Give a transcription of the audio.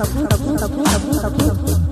tabu tabu tabu tabu tabu